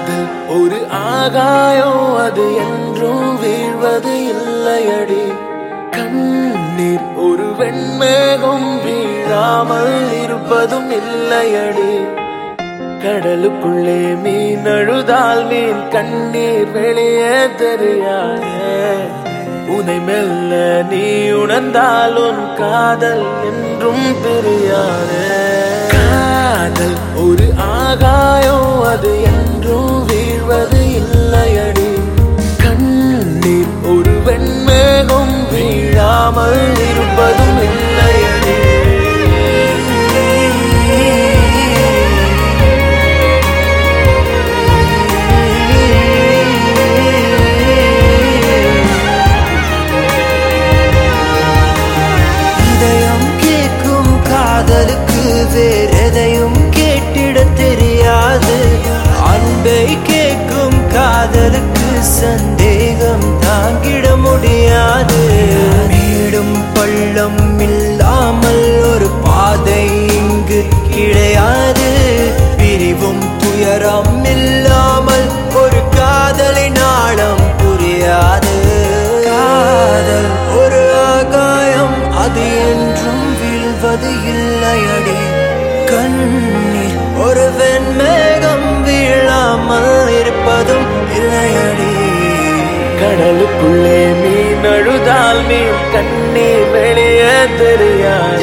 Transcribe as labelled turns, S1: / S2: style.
S1: அது ஒரு ஆகாயம் அது என்றும் வீழ்வது இல்லையடி. கண்ணீர் ஒரு வெண்மேகம் வீழாமல் இருப்பதும் இல்லையடி. கடலுக்குள்ளே மீன் அழுதால் மீன் கண்ணீர் வெளியே தெரியாதே. உனை மெல்ல நீ உணர்ந்தால் உன் காதல் என்றும் பிரியாதே. காதல் ஒரு ஆகா இல்லாமல் இருப்பதும் இல்லை.
S2: இதயம் கேட்கும் காதலுக்கு வேறெதையும் கேட்டிட தெரியாது. அன்பை கேட்கும் காதலுக்கு சந்தி பள்ளம் இல்லாமல் ஒரு பாதை இங்கு கிடையாது. பிரிவும் துயரம் இல்லாமல் ஒரு காதலை ஆழம் புரியாது. காதல் ஒரு ஆகாயம் அது என்றும் வீழ்வது இல்லையடி. கண்ணீர் ஒரு வெண்மேகம் வீழாமல் இருப்பதும் இல்லையடி.
S1: கடலுக்குள்ளே அழுதால் நீ கண்ணீர் வெளியே தெரியாது.